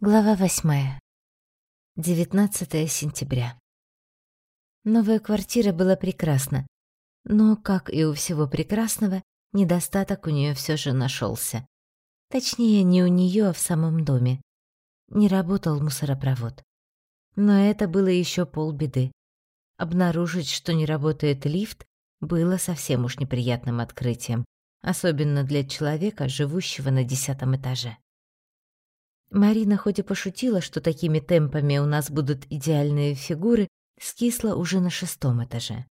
Глава восьмая. 19 сентября. Новая квартира была прекрасна, но, как и у всего прекрасного, недостаток у нее все же нашелся. Точнее, не у нее, а в самом доме. Не работал мусоропровод. Но это было еще полбеды. Обнаружить, что не работает лифт, было совсем уж неприятным открытием, особенно для человека, живущего на десятом этаже. Марина хоть и пошутила, что такими темпами у нас будут идеальные фигуры, скисла уже на шестом этаже.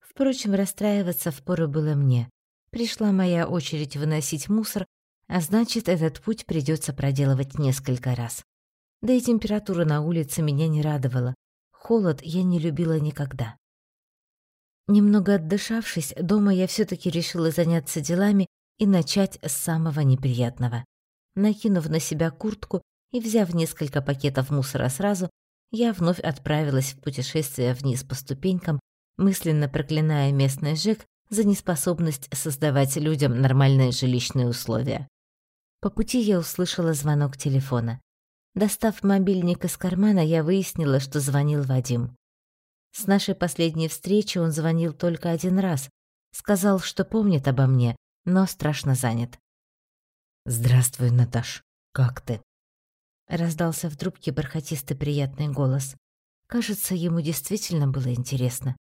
Впрочем, расстраиваться впору было мне. Пришла моя очередь выносить мусор, а значит, этот путь придется проделывать несколько раз. Да и температура на улице меня не радовала. Холод я не любила никогда. Немного отдышавшись, дома я все таки решила заняться делами и начать с самого неприятного. Накинув на себя куртку и взяв несколько пакетов мусора сразу, я вновь отправилась в путешествие вниз по ступенькам, мысленно проклиная местный ЖЭК за неспособность создавать людям нормальные жилищные условия. По пути я услышала звонок телефона. Достав мобильник из кармана, я выяснила, что звонил Вадим. С нашей последней встречи он звонил только один раз. Сказал, что помнит обо мне, но страшно занят. «Здравствуй, Наташ. Как ты?» Раздался в трубке бархатистый приятный голос. Кажется, ему действительно было интересно.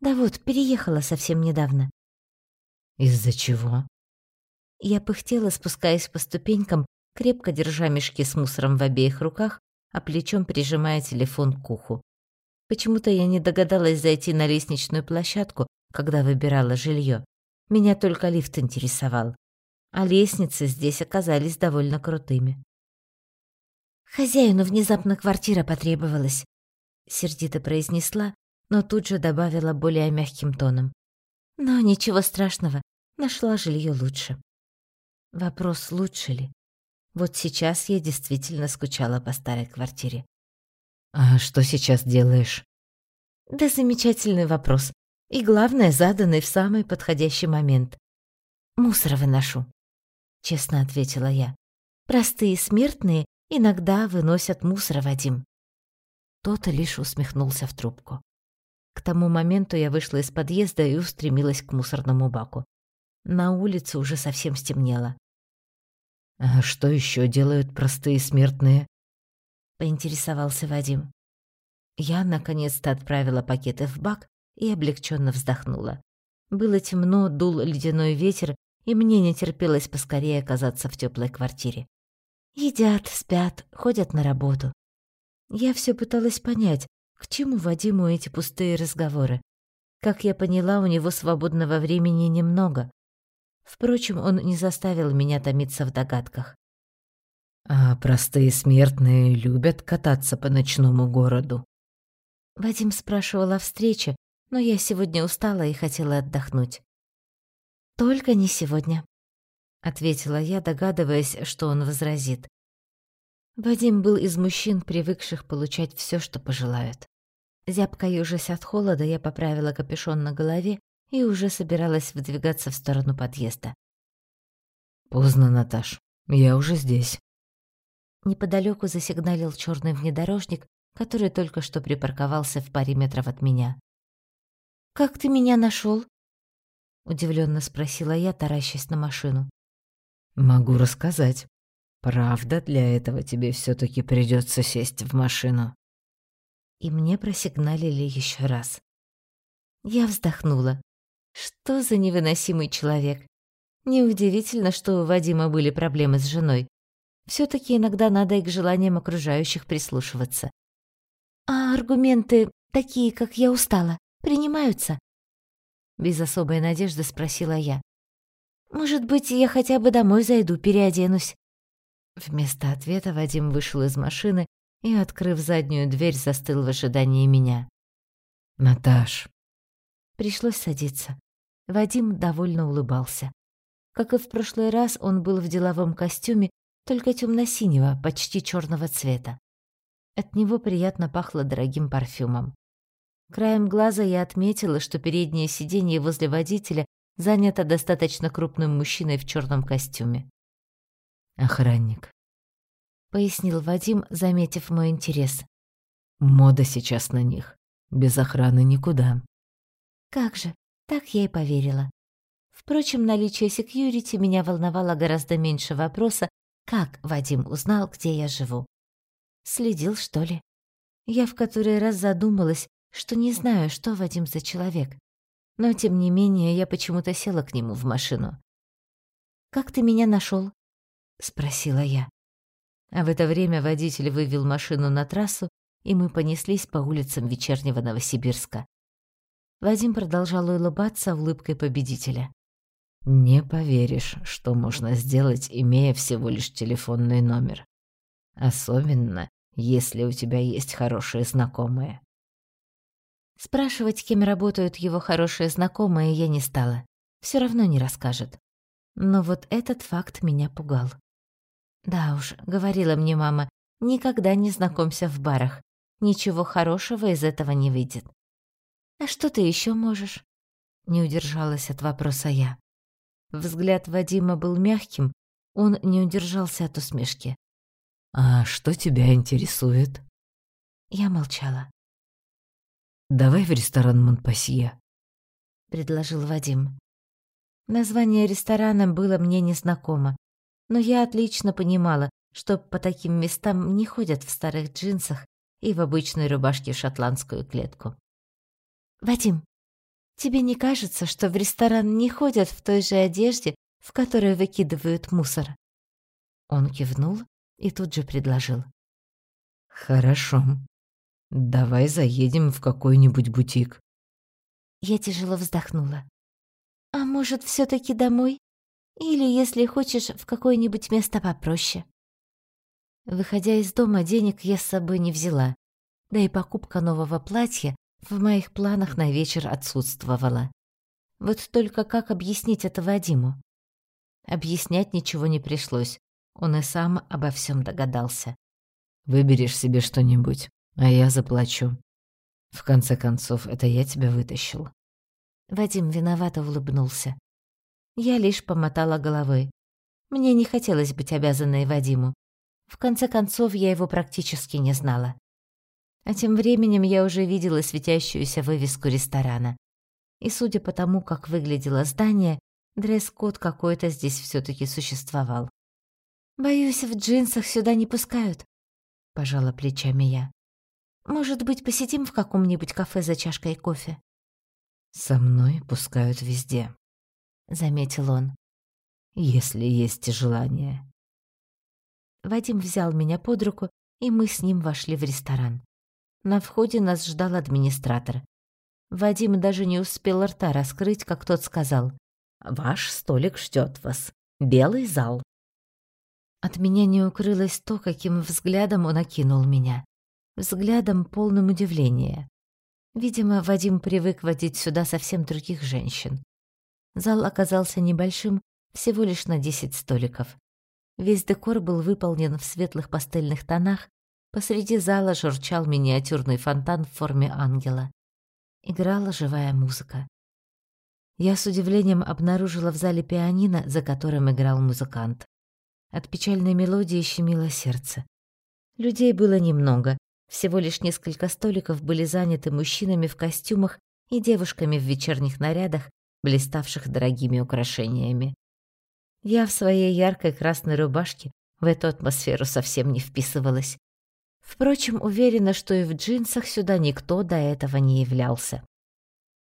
«Да вот, переехала совсем недавно». «Из-за чего?» Я пыхтела, спускаясь по ступенькам, крепко держа мешки с мусором в обеих руках, а плечом прижимая телефон к уху. Почему-то я не догадалась зайти на лестничную площадку, когда выбирала жилье. Меня только лифт интересовал а лестницы здесь оказались довольно крутыми. «Хозяину внезапно квартира потребовалась», — сердито произнесла, но тут же добавила более мягким тоном. «Но ничего страшного, нашла жилье лучше». Вопрос, лучше ли? Вот сейчас я действительно скучала по старой квартире. «А что сейчас делаешь?» Да замечательный вопрос. И главное, заданный в самый подходящий момент. Мусор выношу честно ответила я. Простые смертные иногда выносят мусор, Вадим. Тот лишь усмехнулся в трубку. К тому моменту я вышла из подъезда и устремилась к мусорному баку. На улице уже совсем стемнело. «А что еще делают простые смертные?» — поинтересовался Вадим. Я наконец-то отправила пакеты в бак и облегченно вздохнула. Было темно, дул ледяной ветер, и мне не терпелось поскорее оказаться в теплой квартире. Едят, спят, ходят на работу. Я все пыталась понять, к чему Вадиму эти пустые разговоры. Как я поняла, у него свободного времени немного. Впрочем, он не заставил меня томиться в догадках. А простые смертные любят кататься по ночному городу. Вадим спрашивал о встрече, но я сегодня устала и хотела отдохнуть. «Только не сегодня», — ответила я, догадываясь, что он возразит. Вадим был из мужчин, привыкших получать все, что пожелают. Зябко южась от холода, я поправила капюшон на голове и уже собиралась выдвигаться в сторону подъезда. «Поздно, Наташ. Я уже здесь». Неподалеку засигналил черный внедорожник, который только что припарковался в паре метров от меня. «Как ты меня нашел? Удивленно спросила я, таращась на машину. Могу рассказать. Правда, для этого тебе все таки придется сесть в машину. И мне просигналили еще раз. Я вздохнула. Что за невыносимый человек? Неудивительно, что у Вадима были проблемы с женой. все таки иногда надо и к желаниям окружающих прислушиваться. А аргументы, такие, как я устала, принимаются? Без особой надежды спросила я. Может быть, я хотя бы домой зайду, переоденусь. Вместо ответа Вадим вышел из машины и, открыв заднюю дверь, застыл в ожидании меня. «Наташ». Пришлось садиться. Вадим довольно улыбался. Как и в прошлый раз, он был в деловом костюме, только темно-синего, почти черного цвета. От него приятно пахло дорогим парфюмом. Краем глаза я отметила, что переднее сиденье возле водителя занято достаточно крупным мужчиной в черном костюме. Охранник. — пояснил Вадим, заметив мой интерес. «Мода сейчас на них. Без охраны никуда». «Как же, так я и поверила. Впрочем, наличие секьюрити меня волновало гораздо меньше вопроса, как Вадим узнал, где я живу. Следил, что ли? Я в который раз задумалась, что не знаю, что Вадим за человек. Но, тем не менее, я почему-то села к нему в машину. «Как ты меня нашел? спросила я. А в это время водитель вывел машину на трассу, и мы понеслись по улицам вечернего Новосибирска. Вадим продолжал улыбаться улыбкой победителя. «Не поверишь, что можно сделать, имея всего лишь телефонный номер. Особенно, если у тебя есть хорошие знакомые». Спрашивать, кем работают его хорошие знакомые, я не стала. Все равно не расскажет. Но вот этот факт меня пугал. Да уж, говорила мне мама, никогда не знакомься в барах. Ничего хорошего из этого не выйдет. А что ты еще можешь? Не удержалась от вопроса я. Взгляд Вадима был мягким, он не удержался от усмешки. «А что тебя интересует?» Я молчала. «Давай в ресторан Монпасье», — предложил Вадим. Название ресторана было мне незнакомо, но я отлично понимала, что по таким местам не ходят в старых джинсах и в обычной рубашке шотландскую клетку. «Вадим, тебе не кажется, что в ресторан не ходят в той же одежде, в которой выкидывают мусор?» Он кивнул и тут же предложил. «Хорошо. Давай заедем в какой-нибудь бутик». Я тяжело вздохнула. «А может, все таки домой?» Или, если хочешь, в какое-нибудь место попроще. Выходя из дома, денег я с собой не взяла, да и покупка нового платья в моих планах на вечер отсутствовала. Вот только как объяснить это Вадиму? Объяснять ничего не пришлось, он и сам обо всем догадался. «Выберешь себе что-нибудь, а я заплачу. В конце концов, это я тебя вытащил». Вадим виновато улыбнулся. Я лишь помотала головой. Мне не хотелось быть обязанной Вадиму. В конце концов, я его практически не знала. А тем временем я уже видела светящуюся вывеску ресторана. И судя по тому, как выглядело здание, дресс-код какой-то здесь все таки существовал. «Боюсь, в джинсах сюда не пускают», — пожала плечами я. «Может быть, посидим в каком-нибудь кафе за чашкой кофе?» «Со мной пускают везде», заметил он. Если есть желание. Вадим взял меня под руку, и мы с ним вошли в ресторан. На входе нас ждал администратор. Вадим даже не успел рта раскрыть, как тот сказал: "Ваш столик ждет вас. Белый зал". От меня не укрылось то, каким взглядом он окинул меня. Взглядом полным удивления. Видимо, Вадим привык водить сюда совсем других женщин. Зал оказался небольшим, всего лишь на 10 столиков. Весь декор был выполнен в светлых пастельных тонах, посреди зала журчал миниатюрный фонтан в форме ангела. Играла живая музыка. Я с удивлением обнаружила в зале пианино, за которым играл музыкант. От печальной мелодии щемило сердце. Людей было немного, всего лишь несколько столиков были заняты мужчинами в костюмах и девушками в вечерних нарядах, блиставших дорогими украшениями. Я в своей яркой красной рубашке в эту атмосферу совсем не вписывалась. Впрочем, уверена, что и в джинсах сюда никто до этого не являлся.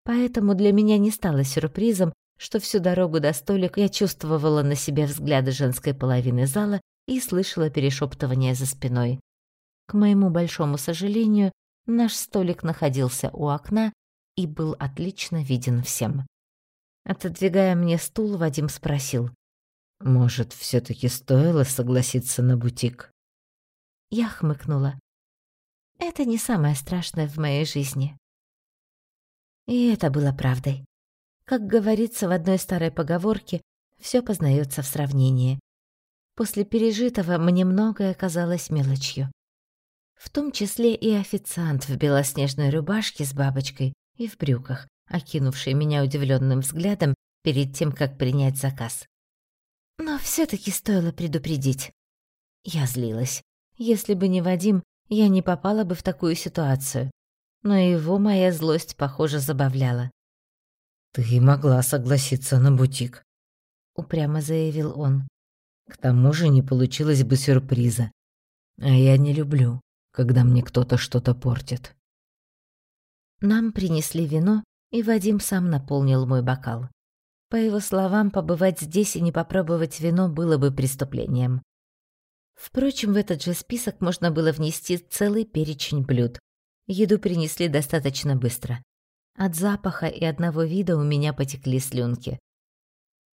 Поэтому для меня не стало сюрпризом, что всю дорогу до столика я чувствовала на себе взгляды женской половины зала и слышала перешептывание за спиной. К моему большому сожалению, наш столик находился у окна и был отлично виден всем. Отодвигая мне стул, Вадим спросил. «Может, все таки стоило согласиться на бутик?» Я хмыкнула. «Это не самое страшное в моей жизни». И это было правдой. Как говорится в одной старой поговорке, все познается в сравнении. После пережитого мне многое казалось мелочью. В том числе и официант в белоснежной рубашке с бабочкой и в брюках, окинувший меня удивленным взглядом перед тем, как принять заказ. Но все таки стоило предупредить. Я злилась. Если бы не Вадим, я не попала бы в такую ситуацию. Но его моя злость, похоже, забавляла. «Ты могла согласиться на бутик», — упрямо заявил он. «К тому же не получилось бы сюрприза. А я не люблю, когда мне кто-то что-то портит». Нам принесли вино, и Вадим сам наполнил мой бокал. По его словам, побывать здесь и не попробовать вино было бы преступлением. Впрочем, в этот же список можно было внести целый перечень блюд. Еду принесли достаточно быстро. От запаха и одного вида у меня потекли слюнки.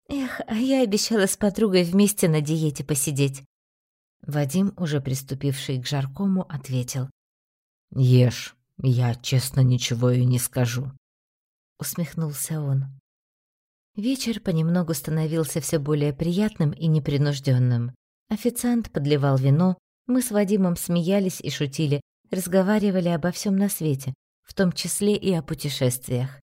Эх, а я обещала с подругой вместе на диете посидеть. Вадим, уже приступивший к жаркому, ответил. «Ешь, я честно ничего и не скажу», — усмехнулся он. Вечер понемногу становился все более приятным и непринужденным. Официант подливал вино, мы с Вадимом смеялись и шутили, разговаривали обо всем на свете, в том числе и о путешествиях.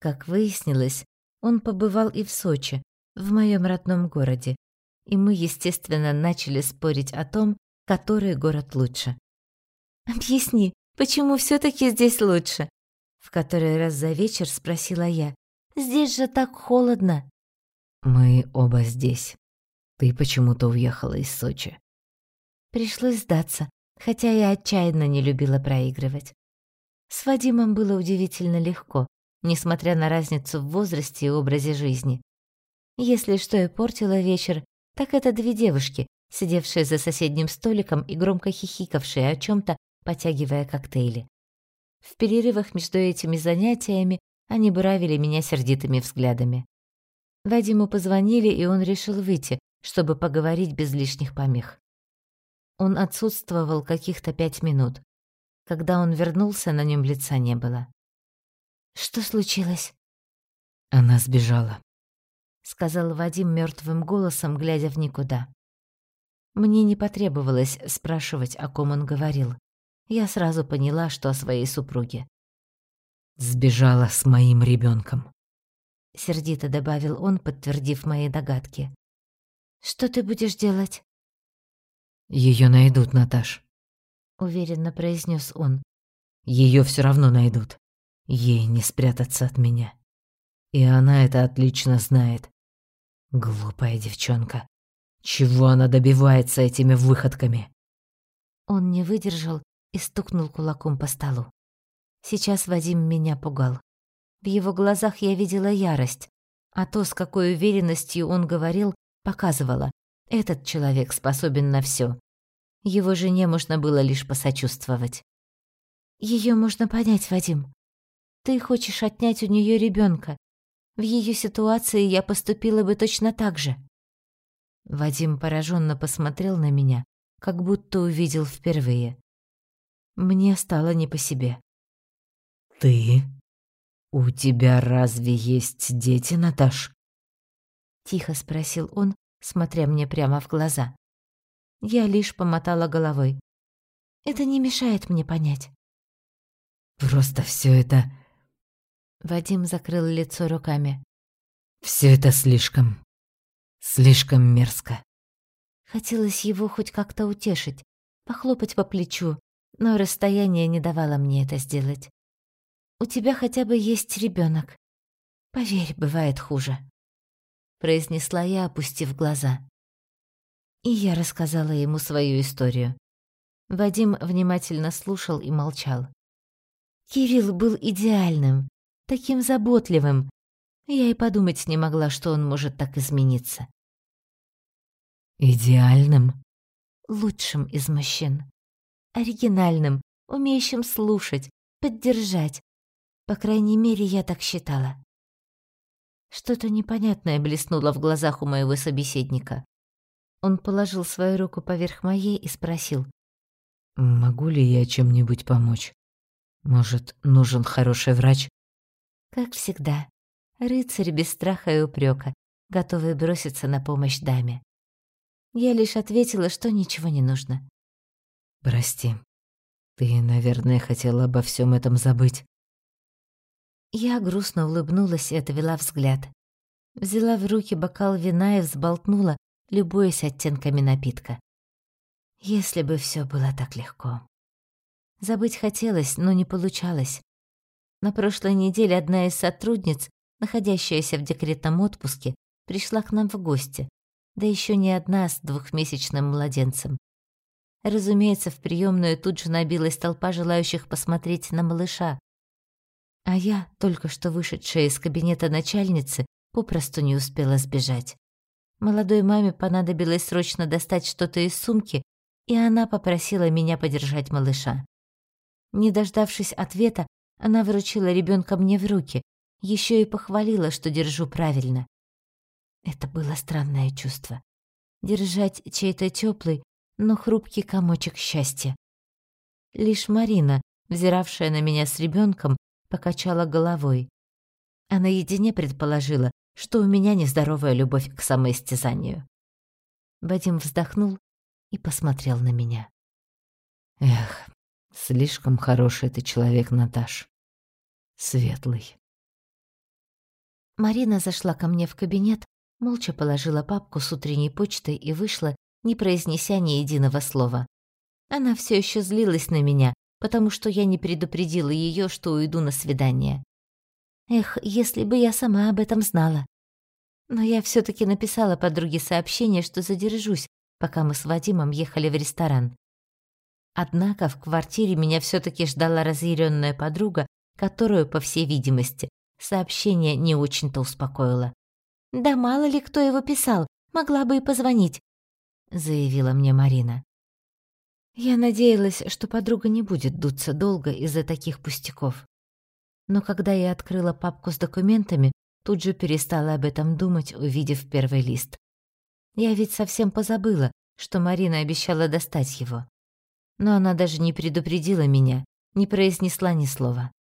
Как выяснилось, он побывал и в Сочи, в моем родном городе, и мы, естественно, начали спорить о том, который город лучше. «Объясни, почему все таки здесь лучше?» В который раз за вечер спросила я. «Здесь же так холодно». «Мы оба здесь», ты почему-то уехала из Сочи. Пришлось сдаться, хотя я отчаянно не любила проигрывать. С Вадимом было удивительно легко, несмотря на разницу в возрасте и образе жизни. Если что и портило вечер, так это две девушки, сидевшие за соседним столиком и громко хихикавшие о чем то потягивая коктейли. В перерывах между этими занятиями они буравили меня сердитыми взглядами. Вадиму позвонили, и он решил выйти, чтобы поговорить без лишних помех. Он отсутствовал каких-то пять минут. Когда он вернулся, на нем лица не было. «Что случилось?» «Она сбежала», — сказал Вадим мертвым голосом, глядя в никуда. Мне не потребовалось спрашивать, о ком он говорил. Я сразу поняла, что о своей супруге. «Сбежала с моим ребенком, сердито добавил он, подтвердив мои догадки. Что ты будешь делать? Ее найдут, Наташ, уверенно произнес он. Ее все равно найдут. Ей не спрятаться от меня. И она это отлично знает. Глупая девчонка. Чего она добивается этими выходками? Он не выдержал и стукнул кулаком по столу. Сейчас Вадим меня пугал. В его глазах я видела ярость, а то, с какой уверенностью он говорил, показывала, этот человек способен на все. Его жене можно было лишь посочувствовать. Ее можно понять, Вадим. Ты хочешь отнять у нее ребенка. В ее ситуации я поступила бы точно так же. Вадим пораженно посмотрел на меня, как будто увидел впервые. Мне стало не по себе. Ты? У тебя разве есть дети, Наташ? Тихо спросил он, смотря мне прямо в глаза. Я лишь помотала головой. Это не мешает мне понять. Просто все это... Вадим закрыл лицо руками. Все это слишком... слишком мерзко. Хотелось его хоть как-то утешить, похлопать по плечу, но расстояние не давало мне это сделать. У тебя хотя бы есть ребенок. Поверь, бывает хуже произнесла я, опустив глаза. И я рассказала ему свою историю. Вадим внимательно слушал и молчал. Кирилл был идеальным, таким заботливым. Я и подумать не могла, что он может так измениться. Идеальным? Лучшим из мужчин. Оригинальным, умеющим слушать, поддержать. По крайней мере, я так считала. Что-то непонятное блеснуло в глазах у моего собеседника. Он положил свою руку поверх моей и спросил. «Могу ли я чем-нибудь помочь? Может, нужен хороший врач?» Как всегда, рыцарь без страха и упрека, готовый броситься на помощь даме. Я лишь ответила, что ничего не нужно. «Прости, ты, наверное, хотела обо всем этом забыть». Я грустно улыбнулась и отвела взгляд. Взяла в руки бокал вина и взболтнула, любуясь оттенками напитка. Если бы все было так легко. Забыть хотелось, но не получалось. На прошлой неделе одна из сотрудниц, находящаяся в декретном отпуске, пришла к нам в гости, да еще не одна с двухмесячным младенцем. Разумеется, в приемную тут же набилась толпа желающих посмотреть на малыша. А я, только что вышедшая из кабинета начальницы, попросту не успела сбежать. Молодой маме понадобилось срочно достать что-то из сумки, и она попросила меня подержать малыша. Не дождавшись ответа, она вручила ребенка мне в руки, еще и похвалила, что держу правильно. Это было странное чувство. Держать чей-то теплый, но хрупкий комочек счастья. Лишь Марина, взиравшая на меня с ребенком, покачала головой. А наедине предположила, что у меня нездоровая любовь к самоистязанию. Вадим вздохнул и посмотрел на меня. Эх, слишком хороший ты человек, Наташ. Светлый. Марина зашла ко мне в кабинет, молча положила папку с утренней почтой и вышла, не произнеся ни единого слова. Она все еще злилась на меня, потому что я не предупредила ее, что уйду на свидание. Эх, если бы я сама об этом знала. Но я все таки написала подруге сообщение, что задержусь, пока мы с Вадимом ехали в ресторан. Однако в квартире меня все таки ждала разъяренная подруга, которую, по всей видимости, сообщение не очень-то успокоило. «Да мало ли кто его писал, могла бы и позвонить», — заявила мне Марина. Я надеялась, что подруга не будет дуться долго из-за таких пустяков. Но когда я открыла папку с документами, тут же перестала об этом думать, увидев первый лист. Я ведь совсем позабыла, что Марина обещала достать его. Но она даже не предупредила меня, не произнесла ни слова.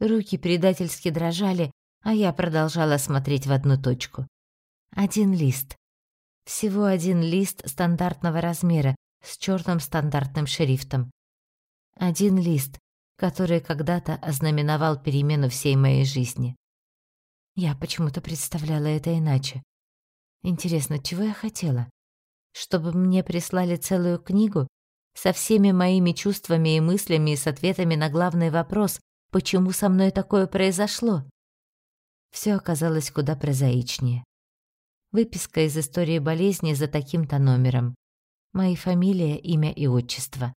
Руки предательски дрожали, а я продолжала смотреть в одну точку. Один лист. Всего один лист стандартного размера с черным стандартным шрифтом. Один лист, который когда-то ознаменовал перемену всей моей жизни. Я почему-то представляла это иначе. Интересно, чего я хотела? Чтобы мне прислали целую книгу со всеми моими чувствами и мыслями и с ответами на главный вопрос, почему со мной такое произошло? Все оказалось куда прозаичнее. Выписка из истории болезни за таким-то номером. Мои фамилия, имя и отчество.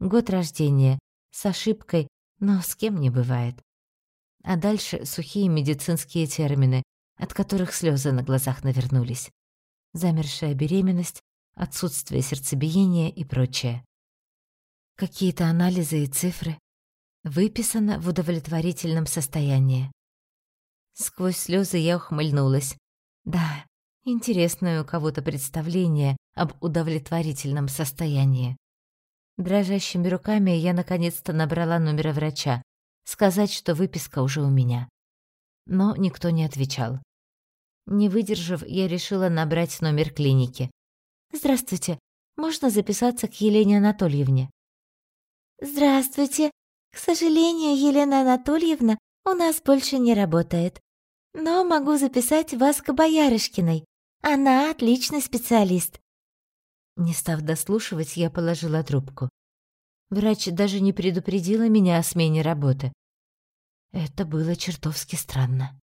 Год рождения, с ошибкой, но с кем не бывает. А дальше сухие медицинские термины, от которых слезы на глазах навернулись. Замершая беременность, отсутствие сердцебиения и прочее. Какие-то анализы и цифры. Выписано в удовлетворительном состоянии. Сквозь слезы я ухмыльнулась. Да, интересное у кого-то представление об удовлетворительном состоянии. Дрожащими руками я наконец-то набрала номер врача, сказать, что выписка уже у меня но никто не отвечал. Не выдержав, я решила набрать номер клиники. «Здравствуйте, можно записаться к Елене Анатольевне?» «Здравствуйте. К сожалению, Елена Анатольевна у нас больше не работает. Но могу записать вас к Боярышкиной. Она отличный специалист». Не став дослушивать, я положила трубку. Врач даже не предупредила меня о смене работы. Это было чертовски странно.